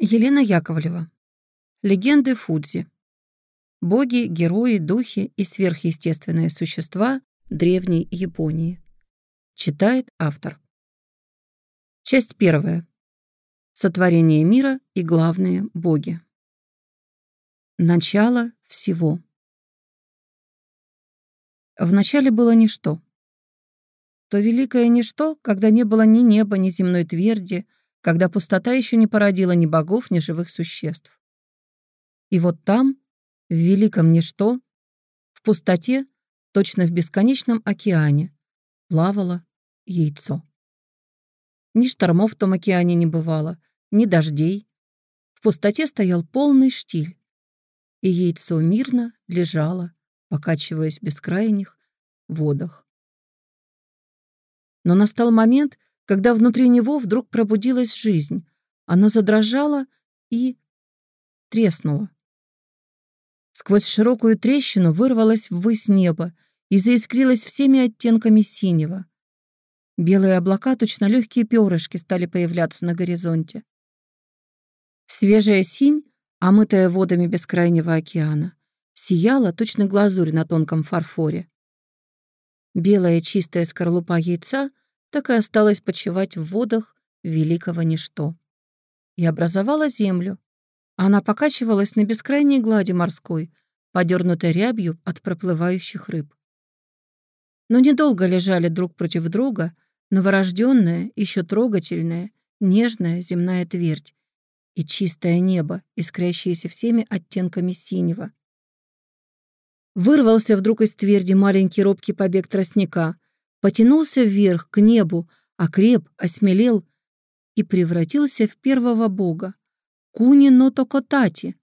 Елена Яковлева. Легенды Фудзи. Боги, герои, духи и сверхъестественные существа древней Японии. Читает автор. Часть первая. Сотворение мира и главные боги. Начало всего. Вначале было ничто. То великое ничто, когда не было ни неба, ни земной тверди, когда пустота еще не породила ни богов, ни живых существ. И вот там, в великом ничто, в пустоте, точно в бесконечном океане, плавало яйцо. Ни штормов в том океане не бывало, ни дождей. В пустоте стоял полный штиль, и яйцо мирно лежало, покачиваясь в бескрайних водах. Но настал момент, когда внутри него вдруг пробудилась жизнь. Оно задрожало и треснуло. Сквозь широкую трещину вырвалось ввысь небо и заискрилось всеми оттенками синего. Белые облака, точно легкие перышки, стали появляться на горизонте. Свежая синь, омытая водами бескрайнего океана, сияла точно глазурь на тонком фарфоре. Белая чистая скорлупа яйца так и осталась почивать в водах великого ничто. И образовала землю. Она покачивалась на бескрайней глади морской, подернутой рябью от проплывающих рыб. Но недолго лежали друг против друга новорожденная, еще трогательная, нежная земная твердь и чистое небо, искрящееся всеми оттенками синего. Вырвался вдруг из тверди маленький робкий побег тростника — потянулся вверх, к небу, окреп, осмелел и превратился в первого бога, Куни Нотокотати,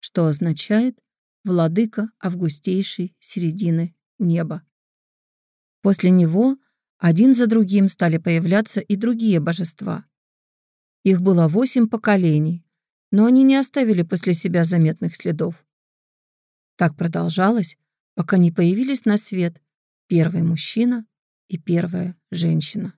что означает «владыка августейшей середины неба». После него один за другим стали появляться и другие божества. Их было восемь поколений, но они не оставили после себя заметных следов. Так продолжалось, пока не появились на свет первый мужчина, и первая женщина.